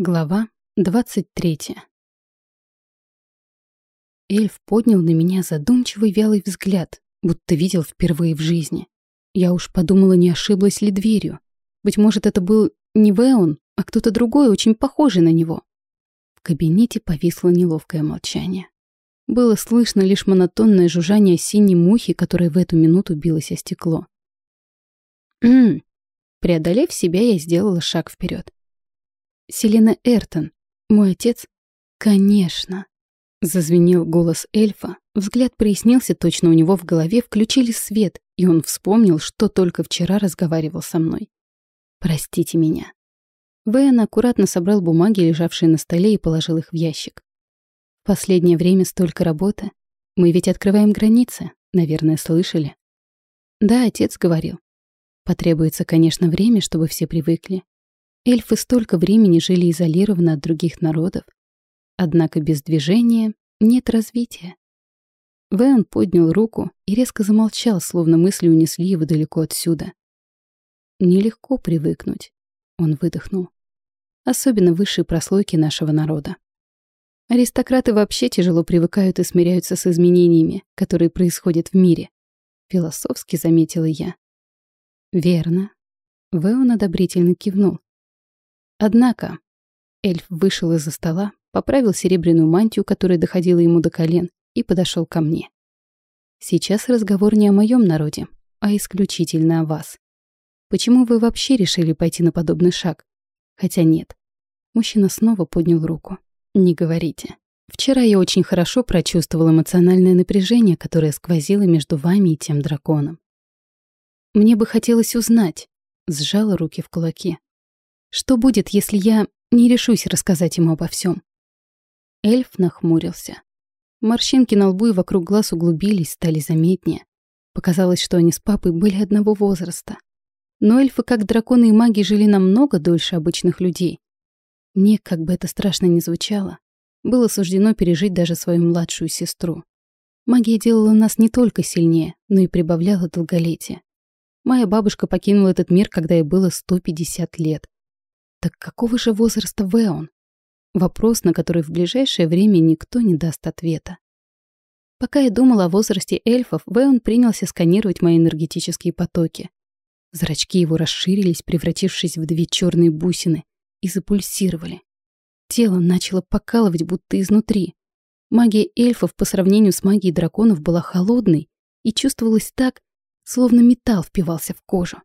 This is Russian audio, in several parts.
Глава 23 Эльф поднял на меня задумчивый вялый взгляд, будто видел впервые в жизни. Я уж подумала, не ошиблась ли дверью. Быть может, это был не Веон, а кто-то другой, очень похожий на него. В кабинете повисло неловкое молчание. Было слышно лишь монотонное жужжание синей мухи, которая в эту минуту билась о стекло. «Ммм». Преодолев себя, я сделала шаг вперед. Селена Эртон. Мой отец? Конечно. Зазвенел голос эльфа. Взгляд прояснился точно у него в голове, включили свет, и он вспомнил, что только вчера разговаривал со мной. «Простите меня». Вэйн аккуратно собрал бумаги, лежавшие на столе, и положил их в ящик. Последнее время столько работы. Мы ведь открываем границы, наверное, слышали. Да, отец говорил. Потребуется, конечно, время, чтобы все привыкли. Эльфы столько времени жили изолированно от других народов. Однако без движения нет развития. Вэн поднял руку и резко замолчал, словно мысли унесли его далеко отсюда. Нелегко привыкнуть, он выдохнул. Особенно высшей прослойки нашего народа. Аристократы вообще тяжело привыкают и смиряются с изменениями, которые происходят в мире. Философски заметила я. Верно. Вэон одобрительно кивнул. Однако эльф вышел из-за стола, поправил серебряную мантию, которая доходила ему до колен, и подошел ко мне. Сейчас разговор не о моем народе, а исключительно о вас. Почему вы вообще решили пойти на подобный шаг? Хотя нет. Мужчина снова поднял руку. Не говорите. Вчера я очень хорошо прочувствовал эмоциональное напряжение, которое сквозило между вами и тем драконом. Мне бы хотелось узнать, сжала руки в кулаки. Что будет, если я не решусь рассказать ему обо всем? Эльф нахмурился. Морщинки на лбу и вокруг глаз углубились, стали заметнее. Показалось, что они с папой были одного возраста. Но эльфы, как драконы и маги, жили намного дольше обычных людей. Мне, как бы это страшно ни звучало, было суждено пережить даже свою младшую сестру. Магия делала нас не только сильнее, но и прибавляла долголетие. Моя бабушка покинула этот мир, когда ей было 150 лет. Так какого же возраста Веон? Вопрос, на который в ближайшее время никто не даст ответа. Пока я думала о возрасте эльфов, Веон принялся сканировать мои энергетические потоки. Зрачки его расширились, превратившись в две черные бусины, и запульсировали. Тело начало покалывать, будто изнутри. Магия эльфов по сравнению с магией драконов была холодной и чувствовалась так, словно металл впивался в кожу.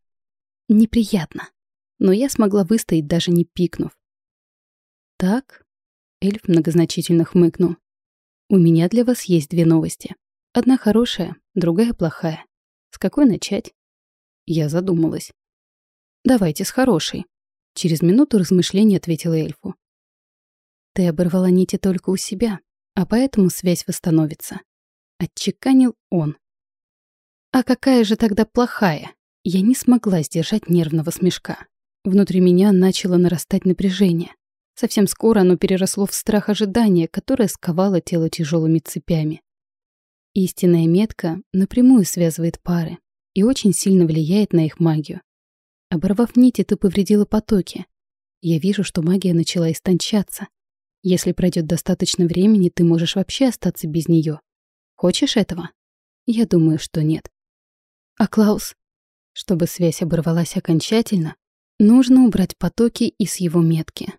Неприятно но я смогла выстоять, даже не пикнув. «Так?» — эльф многозначительно хмыкнул. «У меня для вас есть две новости. Одна хорошая, другая плохая. С какой начать?» Я задумалась. «Давайте с хорошей», — через минуту размышления ответила эльфу. «Ты оборвала нити только у себя, а поэтому связь восстановится», — отчеканил он. «А какая же тогда плохая?» Я не смогла сдержать нервного смешка. Внутри меня начало нарастать напряжение. Совсем скоро оно переросло в страх ожидания, которое сковало тело тяжелыми цепями. Истинная метка напрямую связывает пары и очень сильно влияет на их магию. Оборвав нити, ты повредила потоки. Я вижу, что магия начала истончаться. Если пройдет достаточно времени, ты можешь вообще остаться без нее. Хочешь этого? Я думаю, что нет. А Клаус? Чтобы связь оборвалась окончательно, Нужно убрать потоки из его метки.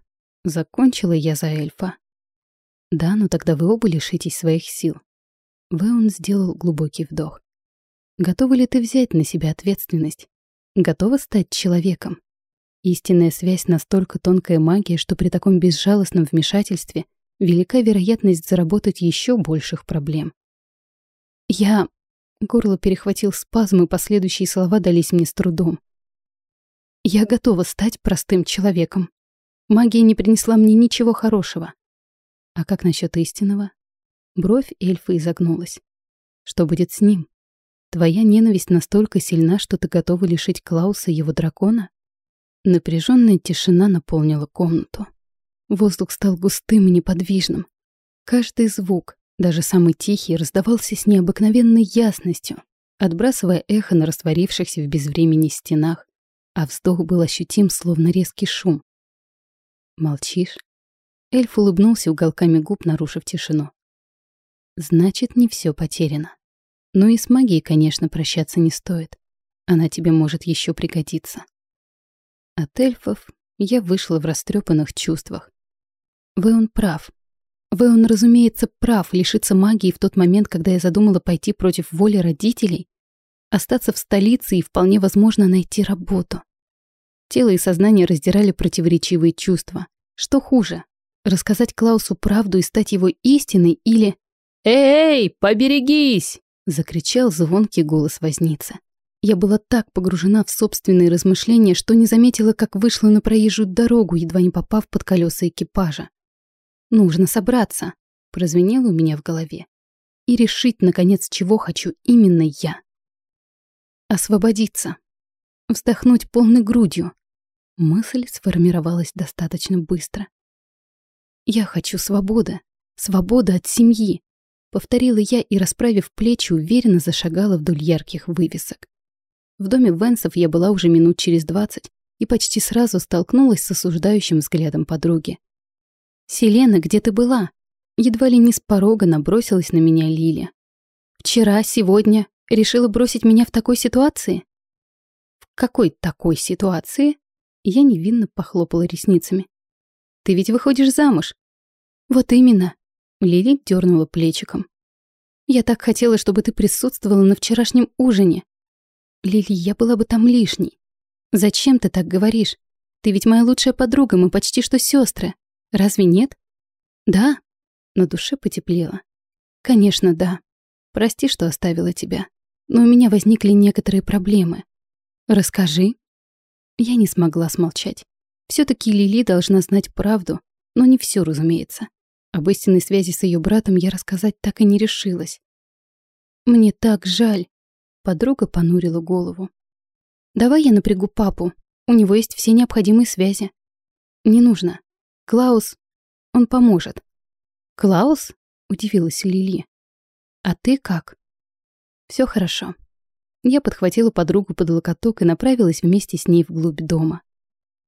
Закончила я за эльфа. Да, но тогда вы оба лишитесь своих сил. Вэон сделал глубокий вдох. Готова ли ты взять на себя ответственность? Готова стать человеком? Истинная связь настолько тонкая магия, что при таком безжалостном вмешательстве велика вероятность заработать еще больших проблем. Я... Горло перехватил спазм, и последующие слова дались мне с трудом. Я готова стать простым человеком. Магия не принесла мне ничего хорошего. А как насчет истинного? Бровь эльфа изогнулась. Что будет с ним? Твоя ненависть настолько сильна, что ты готова лишить Клауса его дракона? Напряженная тишина наполнила комнату. Воздух стал густым и неподвижным. Каждый звук, даже самый тихий, раздавался с необыкновенной ясностью, отбрасывая эхо на растворившихся в безвремени стенах, а вздох был ощутим, словно резкий шум. «Молчишь?» Эльф улыбнулся уголками губ, нарушив тишину. Значит, не все потеряно. Ну и с магией, конечно, прощаться не стоит. Она тебе может еще пригодиться. От эльфов я вышла в растрепанных чувствах. Вэон прав. Вэон, разумеется, прав лишиться магии в тот момент, когда я задумала пойти против воли родителей, остаться в столице и, вполне возможно, найти работу. Тело и сознание раздирали противоречивые чувства. Что хуже? Рассказать Клаусу правду и стать его истиной или... «Эй, поберегись!» — закричал звонкий голос возницы. Я была так погружена в собственные размышления, что не заметила, как вышла на проезжую дорогу, едва не попав под колеса экипажа. «Нужно собраться», — прозвенело у меня в голове. «И решить, наконец, чего хочу именно я». Освободиться. Вздохнуть полной грудью. Мысль сформировалась достаточно быстро. «Я хочу свободы. Свобода от семьи», — повторила я и, расправив плечи, уверенно зашагала вдоль ярких вывесок. В доме Венсов я была уже минут через двадцать и почти сразу столкнулась с осуждающим взглядом подруги. «Селена, где ты была?» Едва ли не с порога набросилась на меня Лиля. «Вчера, сегодня решила бросить меня в такой ситуации?» «В какой такой ситуации?» Я невинно похлопала ресницами. «Ты ведь выходишь замуж?» «Вот именно», — Лили дернула плечиком. «Я так хотела, чтобы ты присутствовала на вчерашнем ужине. Лили, я была бы там лишней. Зачем ты так говоришь? Ты ведь моя лучшая подруга, мы почти что сестры. Разве нет? Да. На душе потеплело. Конечно, да. Прости, что оставила тебя. Но у меня возникли некоторые проблемы. Расскажи. Я не смогла смолчать. все таки Лили должна знать правду, но не все, разумеется. Об истинной связи с ее братом я рассказать так и не решилась. Мне так жаль. Подруга понурила голову. «Давай я напрягу папу. У него есть все необходимые связи». «Не нужно. Клаус, он поможет». «Клаус?» — удивилась Лили. «А ты как?» Все хорошо». Я подхватила подругу под локоток и направилась вместе с ней вглубь дома.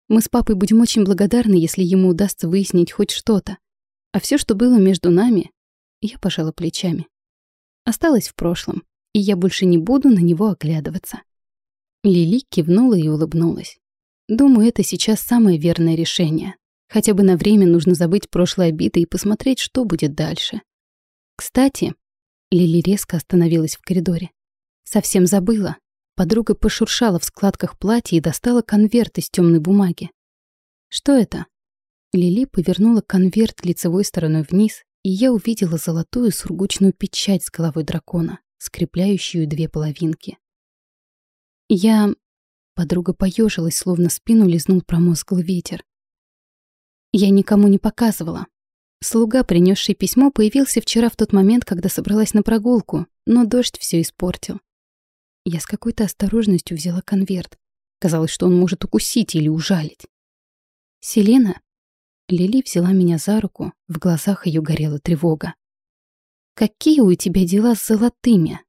Мы с папой будем очень благодарны, если ему удастся выяснить хоть что-то. А все, что было между нами, я пожала плечами. Осталось в прошлом и я больше не буду на него оглядываться. Лили кивнула и улыбнулась. Думаю, это сейчас самое верное решение. Хотя бы на время нужно забыть прошлые обиды и посмотреть, что будет дальше. Кстати, Лили резко остановилась в коридоре. Совсем забыла. Подруга пошуршала в складках платья и достала конверт из темной бумаги. Что это? Лили повернула конверт лицевой стороной вниз, и я увидела золотую сургучную печать с головой дракона скрепляющую две половинки. Я... Подруга поежилась, словно спину лизнул промозглый ветер. Я никому не показывала. Слуга, принесший письмо, появился вчера в тот момент, когда собралась на прогулку, но дождь все испортил. Я с какой-то осторожностью взяла конверт. Казалось, что он может укусить или ужалить. «Селена?» Лили взяла меня за руку, в глазах ее горела тревога. «Какие у тебя дела с золотыми?»